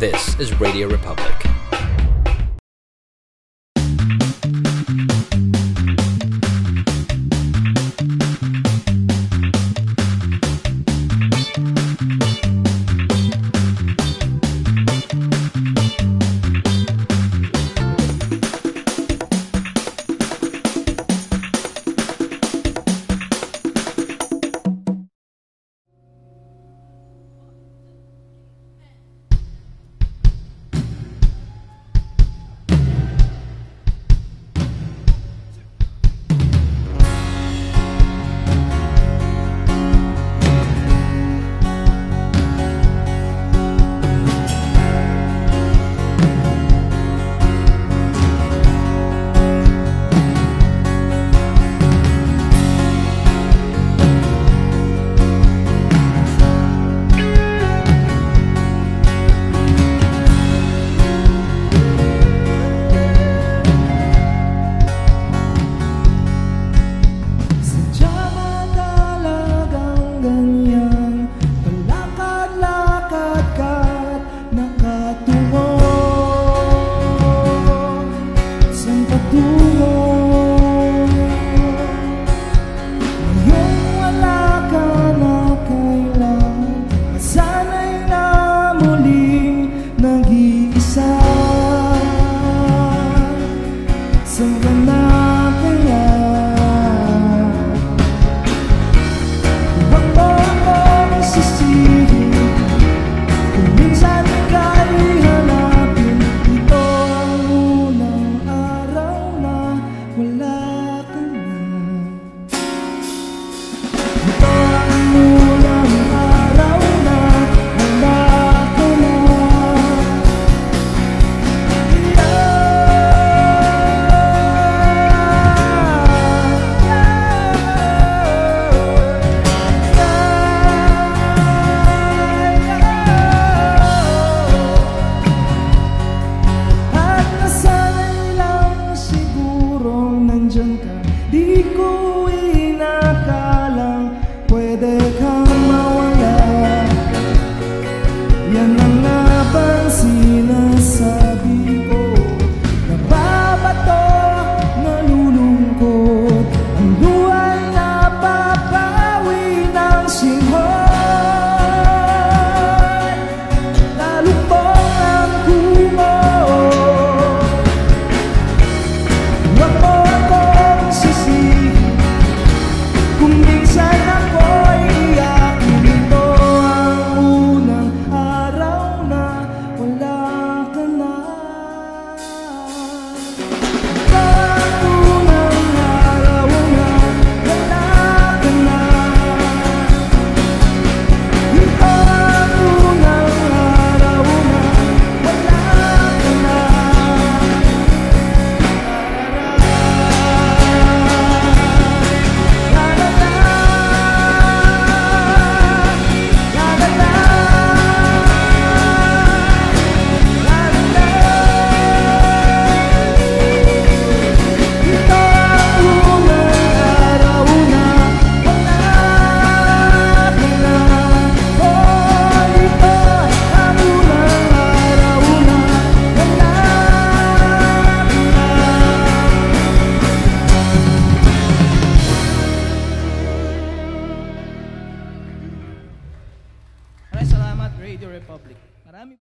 This is Radio Republic. the nandyan ka. Di ko inakalang pwede kang mawala. Yan ang salamat Radio Republic. Marami